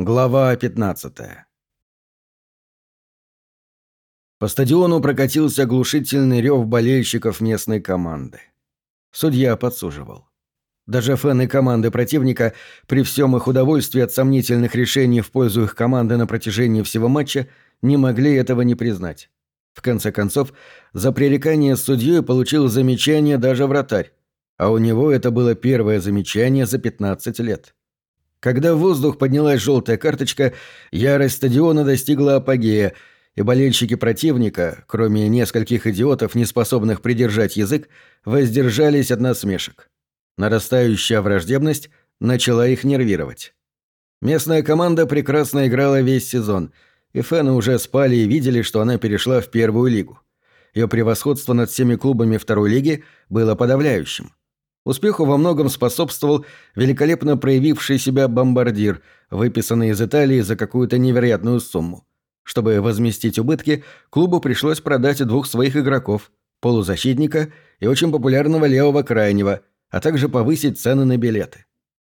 Глава 15 По стадиону прокатился оглушительный рев болельщиков местной команды. Судья подсуживал. Даже фэны команды противника, при всем их удовольствии от сомнительных решений в пользу их команды на протяжении всего матча, не могли этого не признать. В конце концов, за пререкание с судьей получил замечание даже вратарь, а у него это было первое замечание за 15 лет. Когда в воздух поднялась желтая карточка, ярость стадиона достигла апогея, и болельщики противника, кроме нескольких идиотов, не способных придержать язык, воздержались от насмешек. Нарастающая враждебность начала их нервировать. Местная команда прекрасно играла весь сезон, и фэны уже спали и видели, что она перешла в первую лигу. Ее превосходство над всеми клубами второй лиги было подавляющим. Успеху во многом способствовал великолепно проявивший себя бомбардир, выписанный из Италии за какую-то невероятную сумму. Чтобы возместить убытки, клубу пришлось продать двух своих игроков – полузащитника и очень популярного левого крайнего, а также повысить цены на билеты.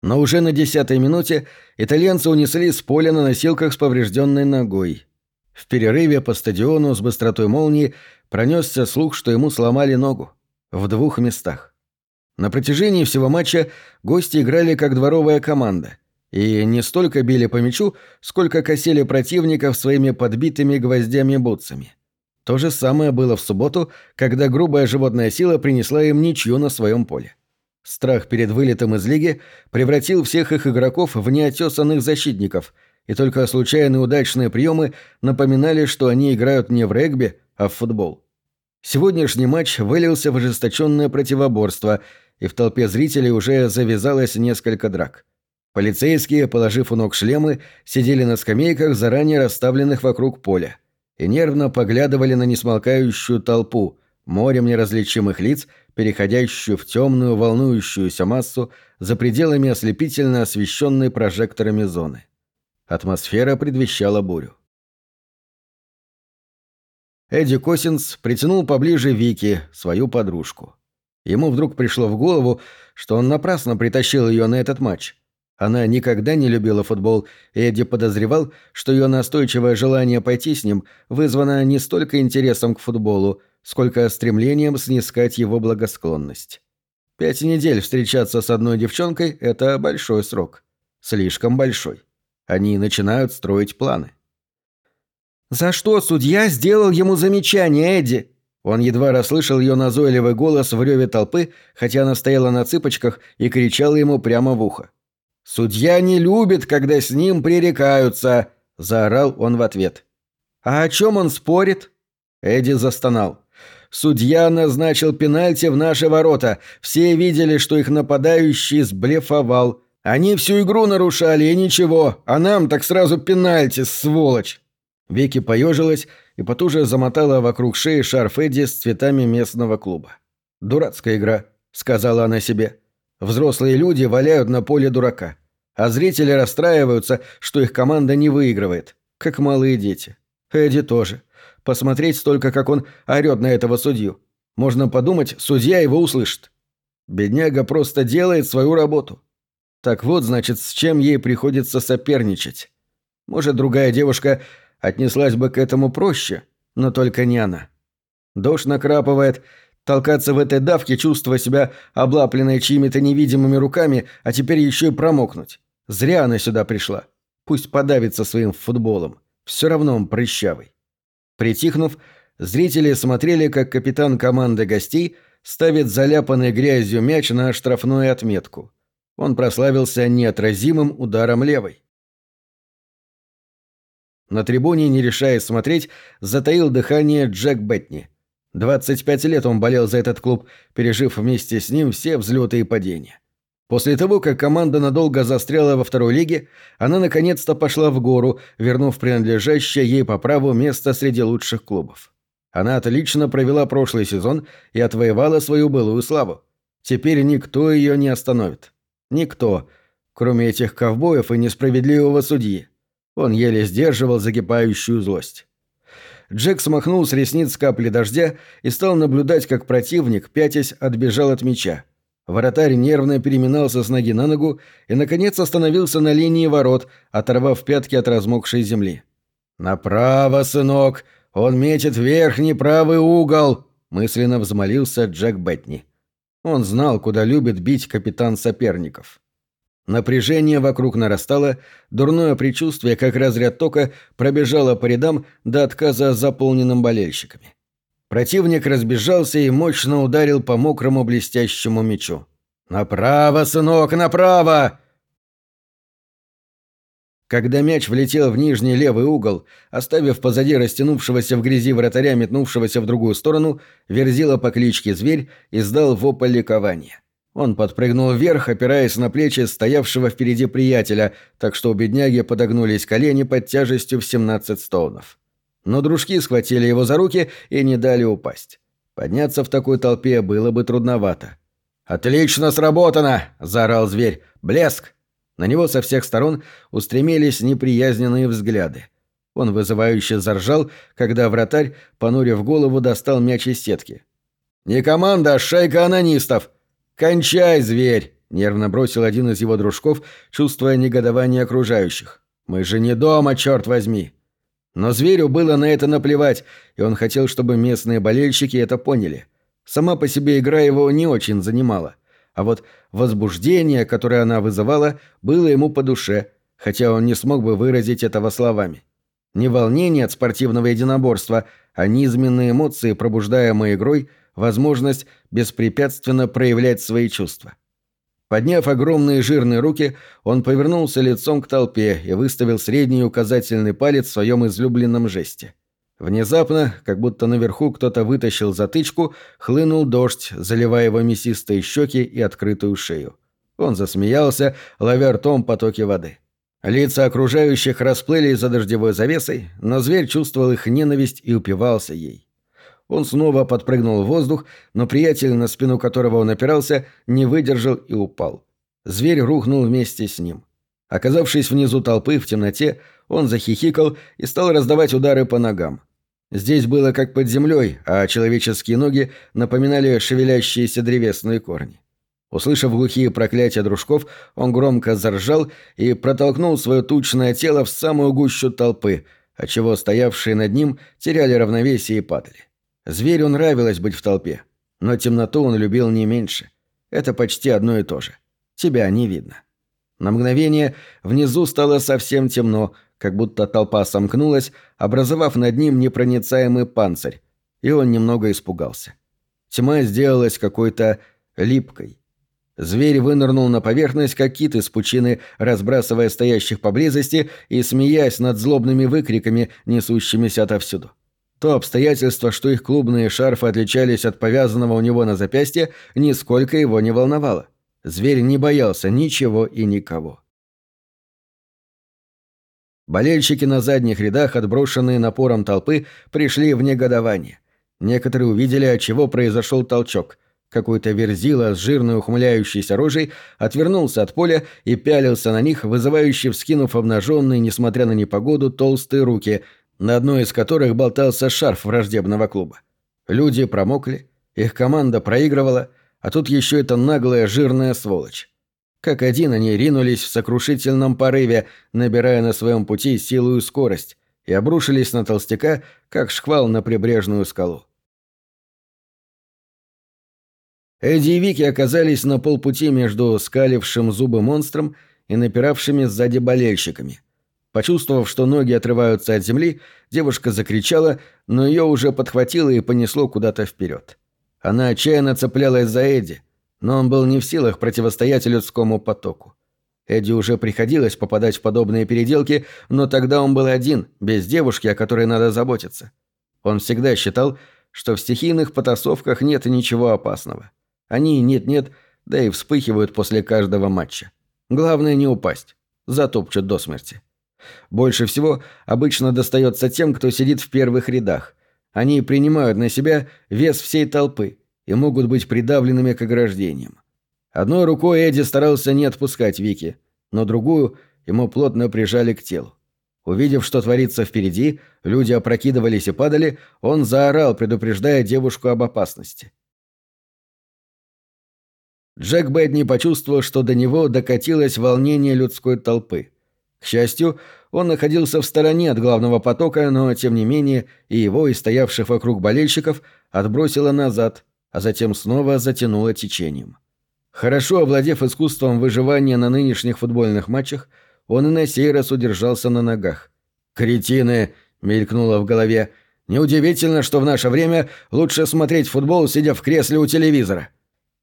Но уже на десятой минуте итальянцы унесли с поля на носилках с поврежденной ногой. В перерыве по стадиону с быстротой молнии пронесся слух, что ему сломали ногу. В двух местах. На протяжении всего матча гости играли как дворовая команда. И не столько били по мячу, сколько косили противников своими подбитыми гвоздями-бутсами. То же самое было в субботу, когда грубая животная сила принесла им ничью на своем поле. Страх перед вылетом из лиги превратил всех их игроков в неотесанных защитников, и только случайные удачные приемы напоминали, что они играют не в регби, а в футбол. Сегодняшний матч вылился в ожесточенное противоборство – и в толпе зрителей уже завязалось несколько драк. Полицейские, положив у ног шлемы, сидели на скамейках, заранее расставленных вокруг поля, и нервно поглядывали на несмолкающую толпу, морем неразличимых лиц, переходящую в темную волнующуюся массу за пределами ослепительно освещенной прожекторами зоны. Атмосфера предвещала бурю. Эдди Косинс притянул поближе Вики, свою подружку. Ему вдруг пришло в голову, что он напрасно притащил ее на этот матч. Она никогда не любила футбол, и Эдди подозревал, что ее настойчивое желание пойти с ним вызвано не столько интересом к футболу, сколько стремлением снискать его благосклонность. Пять недель встречаться с одной девчонкой – это большой срок. Слишком большой. Они начинают строить планы. «За что судья сделал ему замечание, Эдди?» Он едва расслышал ее назойливый голос в реве толпы, хотя она стояла на цыпочках и кричала ему прямо в ухо. «Судья не любит, когда с ним пререкаются!» – заорал он в ответ. «А о чем он спорит?» Эдди застонал. «Судья назначил пенальти в наши ворота. Все видели, что их нападающий сблефовал. Они всю игру нарушали, и ничего. А нам так сразу пенальти, сволочь!» Вики поежилась и потуже замотала вокруг шеи шарф Эдди с цветами местного клуба. «Дурацкая игра», — сказала она себе. «Взрослые люди валяют на поле дурака, а зрители расстраиваются, что их команда не выигрывает, как малые дети. Эдди тоже. Посмотреть только, как он орёт на этого судью. Можно подумать, судья его услышит. Бедняга просто делает свою работу. Так вот, значит, с чем ей приходится соперничать. Может, другая девушка отнеслась бы к этому проще, но только не она. Дождь накрапывает, толкаться в этой давке, чувствуя себя облапленной чьими-то невидимыми руками, а теперь еще и промокнуть. Зря она сюда пришла. Пусть подавится своим футболом. Все равно он прыщавый. Притихнув, зрители смотрели, как капитан команды гостей ставит заляпанный грязью мяч на штрафную отметку. Он прославился неотразимым ударом левой. На трибуне, не решаясь смотреть, затаил дыхание Джек Бетни. 25 лет он болел за этот клуб, пережив вместе с ним все взлеты и падения. После того, как команда надолго застряла во второй лиге, она наконец-то пошла в гору, вернув принадлежащее ей по праву место среди лучших клубов. Она отлично провела прошлый сезон и отвоевала свою былую славу. Теперь никто ее не остановит. Никто, кроме этих ковбоев и несправедливого судьи. Он еле сдерживал закипающую злость. Джек смахнул с ресниц капли дождя и стал наблюдать, как противник, пятясь, отбежал от мяча. Вратарь нервно переминался с ноги на ногу и, наконец, остановился на линии ворот, оторвав пятки от размокшей земли. «Направо, сынок! Он метит верхний правый угол!» — мысленно взмолился Джек Бетни. Он знал, куда любит бить капитан соперников. Напряжение вокруг нарастало, дурное предчувствие, как разряд тока, пробежало по рядам до отказа заполненным болельщиками. Противник разбежался и мощно ударил по мокрому блестящему мячу. «Направо, сынок, направо!» Когда мяч влетел в нижний левый угол, оставив позади растянувшегося в грязи вратаря, метнувшегося в другую сторону, Верзила по кличке Зверь издал вопль ликования. Он подпрыгнул вверх, опираясь на плечи стоявшего впереди приятеля, так что у бедняги подогнулись колени под тяжестью в 17 стоунов. Но дружки схватили его за руки и не дали упасть. Подняться в такой толпе было бы трудновато. «Отлично сработано!» – заорал зверь. «Блеск!» На него со всех сторон устремились неприязненные взгляды. Он вызывающе заржал, когда вратарь, понурив голову, достал мяч из сетки. «Не команда, а шайка анонистов! Кончай, зверь!» — нервно бросил один из его дружков, чувствуя негодование окружающих. «Мы же не дома, черт возьми!» Но зверю было на это наплевать, и он хотел, чтобы местные болельщики это поняли. Сама по себе игра его не очень занимала а вот возбуждение, которое она вызывала, было ему по душе, хотя он не смог бы выразить этого словами. Не волнение от спортивного единоборства, а низменные эмоции, пробуждаемые игрой, возможность беспрепятственно проявлять свои чувства. Подняв огромные жирные руки, он повернулся лицом к толпе и выставил средний указательный палец в своем излюбленном жесте. Внезапно, как будто наверху кто-то вытащил затычку, хлынул дождь, заливая его мясистые щеки и открытую шею. Он засмеялся, ловя ртом потоки воды. Лица окружающих расплылись за дождевой завесой, но зверь чувствовал их ненависть и упивался ей. Он снова подпрыгнул в воздух, но приятель, на спину которого он опирался, не выдержал и упал. Зверь рухнул вместе с ним. Оказавшись внизу толпы в темноте, он захихикал и стал раздавать удары по ногам. Здесь было как под землей, а человеческие ноги напоминали шевелящиеся древесные корни. Услышав глухие проклятия дружков, он громко заржал и протолкнул свое тучное тело в самую гущу толпы, отчего стоявшие над ним теряли равновесие и падали. Зверю нравилось быть в толпе, но темноту он любил не меньше. Это почти одно и то же. Тебя не видно. На мгновение внизу стало совсем темно, как будто толпа сомкнулась, образовав над ним непроницаемый панцирь, и он немного испугался. Тьма сделалась какой-то липкой. Зверь вынырнул на поверхность, как кит из пучины, разбрасывая стоящих поблизости и смеясь над злобными выкриками, несущимися отовсюду. То обстоятельство, что их клубные шарфы отличались от повязанного у него на запястье, нисколько его не волновало. Зверь не боялся ничего и никого. Болельщики на задних рядах, отброшенные напором толпы, пришли в негодование. Некоторые увидели, от чего произошел толчок. Какой-то верзила с жирной ухмыляющейся рожей отвернулся от поля и пялился на них, вызывающе вскинув обнаженные, несмотря на непогоду, толстые руки, на одной из которых болтался шарф враждебного клуба. Люди промокли, их команда проигрывала, а тут еще эта наглая жирная сволочь. Как один они ринулись в сокрушительном порыве, набирая на своем пути силу и скорость, и обрушились на толстяка, как шквал на прибрежную скалу. Эдди и Вики оказались на полпути между скалившим зубы монстром и напиравшими сзади болельщиками. Почувствовав, что ноги отрываются от земли, девушка закричала, но ее уже подхватило и понесло куда-то вперед. Она отчаянно цеплялась за Эдди – но он был не в силах противостоять людскому потоку. Эдди уже приходилось попадать в подобные переделки, но тогда он был один, без девушки, о которой надо заботиться. Он всегда считал, что в стихийных потасовках нет ничего опасного. Они нет-нет, да и вспыхивают после каждого матча. Главное не упасть. Затопчут до смерти. Больше всего обычно достается тем, кто сидит в первых рядах. Они принимают на себя вес всей толпы – и могут быть придавленными к ограждениям. Одной рукой Эдди старался не отпускать Вики, но другую ему плотно прижали к телу. Увидев, что творится впереди, люди опрокидывались и падали, он заорал, предупреждая девушку об опасности. Джек Бэдни почувствовал, что до него докатилось волнение людской толпы. К счастью, он находился в стороне от главного потока, но, тем не менее, и его, и стоявших вокруг болельщиков отбросило назад, а затем снова затянуло течением. Хорошо овладев искусством выживания на нынешних футбольных матчах, он и на сей раз удержался на ногах. «Кретины!» — мелькнуло в голове. «Неудивительно, что в наше время лучше смотреть футбол, сидя в кресле у телевизора».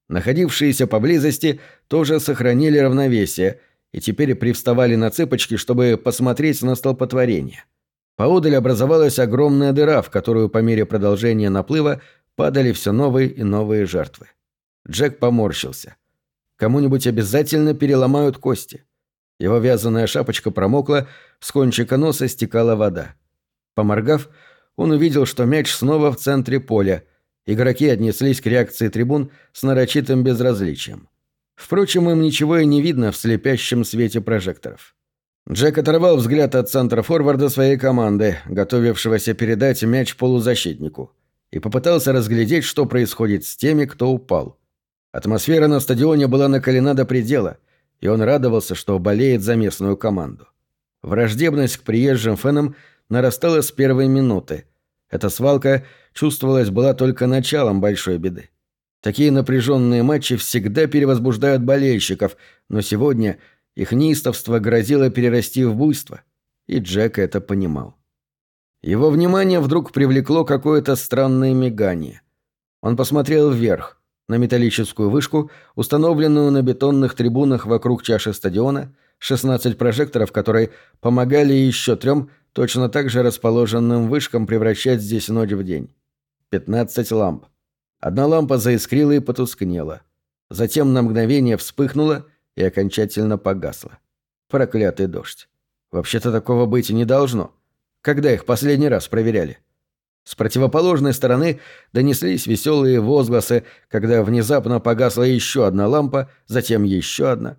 Находившиеся поблизости тоже сохранили равновесие и теперь привставали на цыпочки, чтобы посмотреть на столпотворение. Поодаль образовалась огромная дыра, в которую по мере продолжения наплыва падали все новые и новые жертвы. Джек поморщился. Кому-нибудь обязательно переломают кости. Его вязаная шапочка промокла, с кончика носа стекала вода. Поморгав, он увидел, что мяч снова в центре поля. Игроки отнеслись к реакции трибун с нарочитым безразличием. Впрочем, им ничего и не видно в слепящем свете прожекторов. Джек оторвал взгляд от центра форварда своей команды, готовившегося передать мяч полузащитнику, и попытался разглядеть, что происходит с теми, кто упал. Атмосфера на стадионе была накалена до предела, и он радовался, что болеет за местную команду. Враждебность к приезжим фенам нарастала с первой минуты. Эта свалка, чувствовалась, была только началом большой беды. Такие напряженные матчи всегда перевозбуждают болельщиков, но сегодня их неистовство грозило перерасти в буйство, и Джек это понимал. Его внимание вдруг привлекло какое-то странное мигание. Он посмотрел вверх на металлическую вышку, установленную на бетонных трибунах вокруг чаши стадиона, 16 прожекторов, которые помогали еще трем точно так же расположенным вышкам превращать здесь ночь в день. 15 ламп. Одна лампа заискрила и потускнела. Затем на мгновение вспыхнула и окончательно погасла. Проклятый дождь. Вообще-то такого быть и не должно. Когда их последний раз проверяли? — с противоположной стороны донеслись веселые возгласы, когда внезапно погасла еще одна лампа, затем еще одна.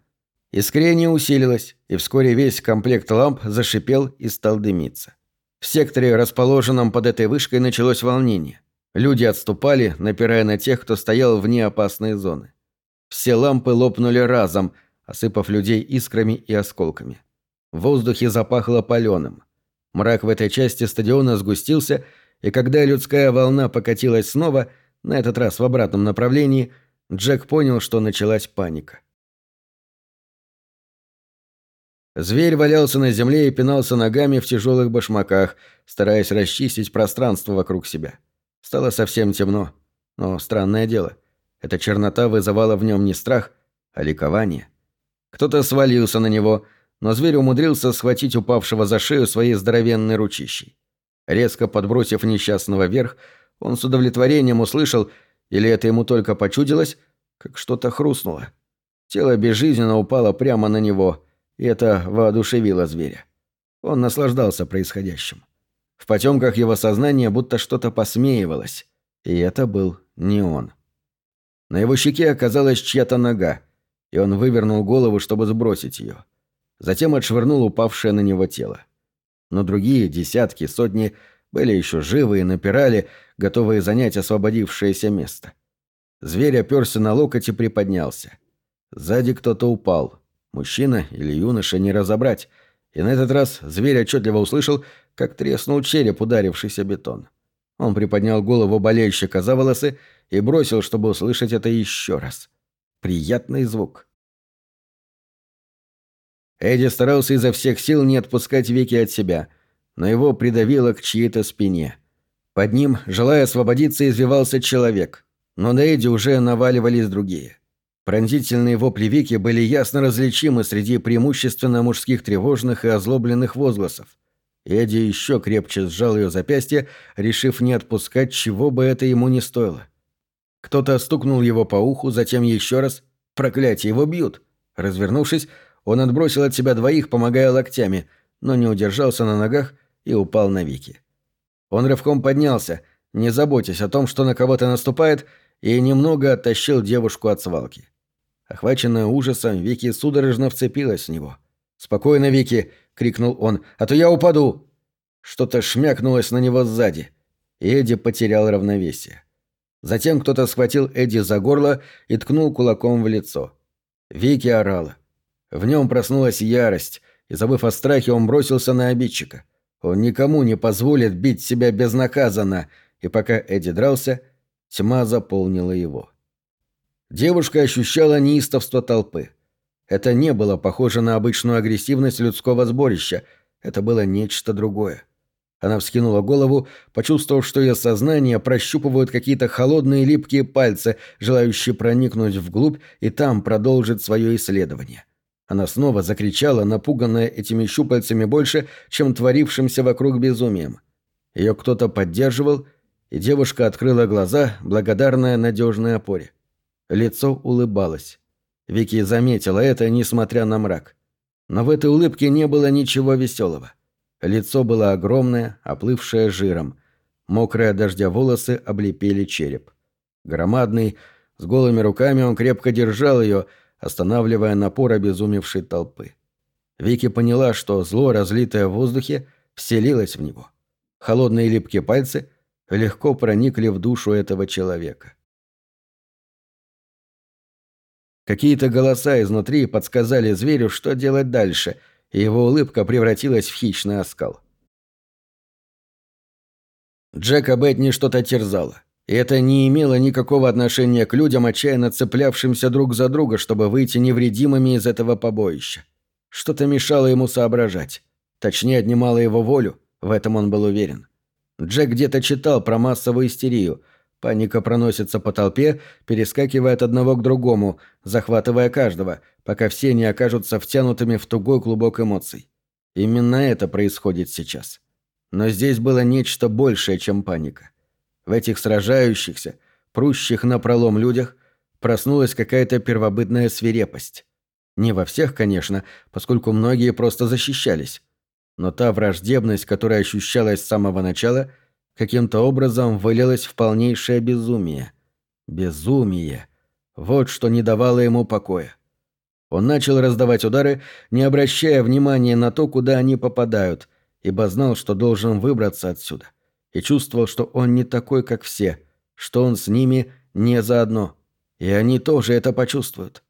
Искрение усилилось, и вскоре весь комплект ламп зашипел и стал дымиться. В секторе, расположенном под этой вышкой, началось волнение. Люди отступали, напирая на тех, кто стоял вне опасной зоны. Все лампы лопнули разом, осыпав людей искрами и осколками. В воздухе запахло паленым. Мрак в этой части стадиона сгустился, и когда людская волна покатилась снова, на этот раз в обратном направлении, Джек понял, что началась паника. Зверь валялся на земле и пинался ногами в тяжелых башмаках, стараясь расчистить пространство вокруг себя. Стало совсем темно. Но странное дело, эта чернота вызывала в нем не страх, а ликование. Кто-то свалился на него, но зверь умудрился схватить упавшего за шею своей здоровенной ручищей. Резко подбросив несчастного вверх, он с удовлетворением услышал, или это ему только почудилось, как что-то хрустнуло. Тело безжизненно упало прямо на него, и это воодушевило зверя. Он наслаждался происходящим. В потемках его сознания будто что-то посмеивалось, и это был не он. На его щеке оказалась чья-то нога, и он вывернул голову, чтобы сбросить ее. Затем отшвырнул упавшее на него тело но другие, десятки, сотни, были еще живы и напирали, готовые занять освободившееся место. Зверь оперся на локоть и приподнялся. Сзади кто-то упал. Мужчина или юноша не разобрать. И на этот раз зверь отчетливо услышал, как треснул череп, ударившийся бетон. Он приподнял голову болельщика за волосы и бросил, чтобы услышать это еще раз. Приятный звук. Эдди старался изо всех сил не отпускать веки от себя, но его придавило к чьей-то спине. Под ним, желая освободиться, извивался человек, но на Эдди уже наваливались другие. Пронзительные вопли Вики были ясно различимы среди преимущественно мужских тревожных и озлобленных возгласов. Эдди еще крепче сжал ее запястье, решив не отпускать, чего бы это ему не стоило. Кто-то стукнул его по уху, затем еще раз. Проклятие, его бьют. Развернувшись, он отбросил от себя двоих, помогая локтями, но не удержался на ногах и упал на Вики. Он рывком поднялся, не заботясь о том, что на кого-то наступает, и немного оттащил девушку от свалки. Охваченная ужасом, Вики судорожно вцепилась в него. «Спокойно, Вики!» — крикнул он. «А то я упаду!» Что-то шмякнулось на него сзади, Эдди потерял равновесие. Затем кто-то схватил Эдди за горло и ткнул кулаком в лицо. Вики орала. В нем проснулась ярость, и, забыв о страхе, он бросился на обидчика. Он никому не позволит бить себя безнаказанно, и пока Эдди дрался, тьма заполнила его. Девушка ощущала неистовство толпы. Это не было похоже на обычную агрессивность людского сборища, это было нечто другое. Она вскинула голову, почувствовав, что ее сознание прощупывают какие-то холодные липкие пальцы, желающие проникнуть вглубь и там продолжить свое исследование. Она снова закричала, напуганная этими щупальцами больше, чем творившимся вокруг безумием. Ее кто-то поддерживал, и девушка открыла глаза, благодарная надежной опоре. Лицо улыбалось. Вики заметила это, несмотря на мрак. Но в этой улыбке не было ничего веселого. Лицо было огромное, оплывшее жиром. Мокрые дождя волосы облепили череп. Громадный, с голыми руками он крепко держал ее, останавливая напор обезумевшей толпы. Вики поняла, что зло, разлитое в воздухе, вселилось в него. Холодные липкие пальцы легко проникли в душу этого человека. Какие-то голоса изнутри подсказали зверю, что делать дальше — и его улыбка превратилась в хищный оскал. Джека Бетни что-то терзало. И это не имело никакого отношения к людям, отчаянно цеплявшимся друг за друга, чтобы выйти невредимыми из этого побоища. Что-то мешало ему соображать. Точнее, отнимало его волю, в этом он был уверен. Джек где-то читал про массовую истерию, Паника проносится по толпе, перескакивая от одного к другому, захватывая каждого, пока все не окажутся втянутыми в тугой клубок эмоций. Именно это происходит сейчас. Но здесь было нечто большее, чем паника. В этих сражающихся, прущих на пролом людях, проснулась какая-то первобытная свирепость. Не во всех, конечно, поскольку многие просто защищались. Но та враждебность, которая ощущалась с самого начала, каким-то образом вылилось в полнейшее безумие. Безумие. Вот что не давало ему покоя. Он начал раздавать удары, не обращая внимания на то, куда они попадают, ибо знал, что должен выбраться отсюда. И чувствовал, что он не такой, как все, что он с ними не заодно. И они тоже это почувствуют.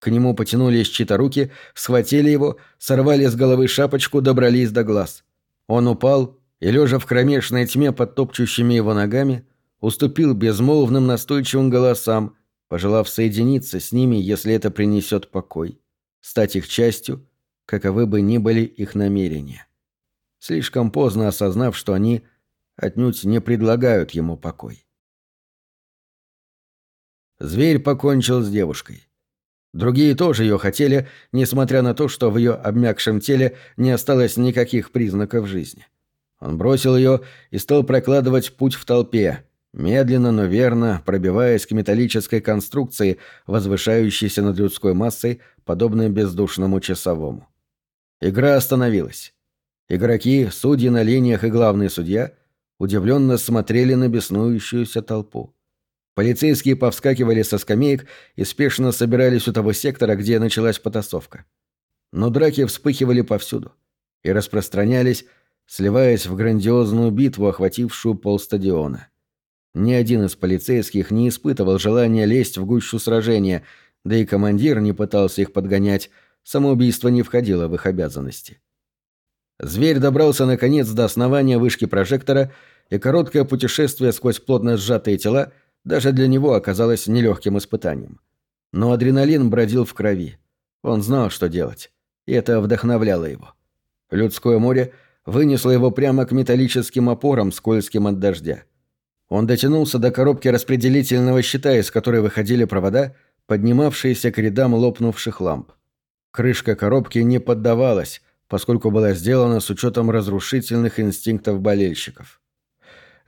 К нему потянулись чьи-то руки, схватили его, сорвали с головы шапочку, добрались до глаз. Он упал, и, лежа в кромешной тьме под топчущими его ногами, уступил безмолвным настойчивым голосам, пожелав соединиться с ними, если это принесет покой, стать их частью, каковы бы ни были их намерения. Слишком поздно осознав, что они отнюдь не предлагают ему покой. Зверь покончил с девушкой. Другие тоже ее хотели, несмотря на то, что в ее обмякшем теле не осталось никаких признаков жизни. — он бросил ее и стал прокладывать путь в толпе, медленно, но верно пробиваясь к металлической конструкции, возвышающейся над людской массой, подобной бездушному часовому. Игра остановилась. Игроки, судьи на линиях и главный судья удивленно смотрели на беснующуюся толпу. Полицейские повскакивали со скамеек и спешно собирались у того сектора, где началась потасовка. Но драки вспыхивали повсюду и распространялись сливаясь в грандиозную битву, охватившую полстадиона. Ни один из полицейских не испытывал желания лезть в гущу сражения, да и командир не пытался их подгонять, самоубийство не входило в их обязанности. Зверь добрался наконец до основания вышки прожектора, и короткое путешествие сквозь плотно сжатые тела даже для него оказалось нелегким испытанием. Но адреналин бродил в крови. Он знал, что делать, и это вдохновляло его. Людское море — вынесло его прямо к металлическим опорам, скользким от дождя. Он дотянулся до коробки распределительного щита, из которой выходили провода, поднимавшиеся к рядам лопнувших ламп. Крышка коробки не поддавалась, поскольку была сделана с учетом разрушительных инстинктов болельщиков.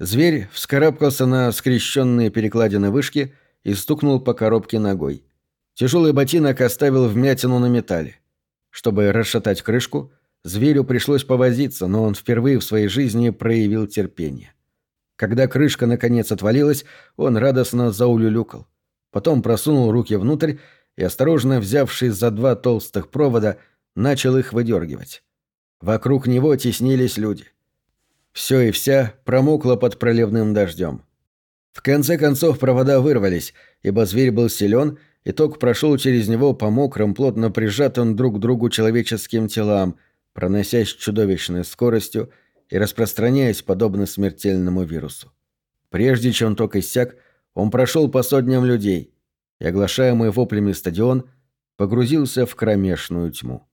Зверь вскарабкался на скрещенные перекладины вышки и стукнул по коробке ногой. Тяжелый ботинок оставил вмятину на металле. Чтобы расшатать крышку, Зверю пришлось повозиться, но он впервые в своей жизни проявил терпение. Когда крышка наконец отвалилась, он радостно заулюлюкал. Потом просунул руки внутрь и, осторожно взявшись за два толстых провода, начал их выдергивать. Вокруг него теснились люди. Все и вся промокло под проливным дождем. В конце концов провода вырвались, ибо зверь был силен, и ток прошел через него по мокрым, плотно прижатым друг к другу человеческим телам, проносясь чудовищной скоростью и распространяясь подобно смертельному вирусу. Прежде чем ток иссяк, он прошел по сотням людей, и, оглашаемый воплями стадион, погрузился в кромешную тьму.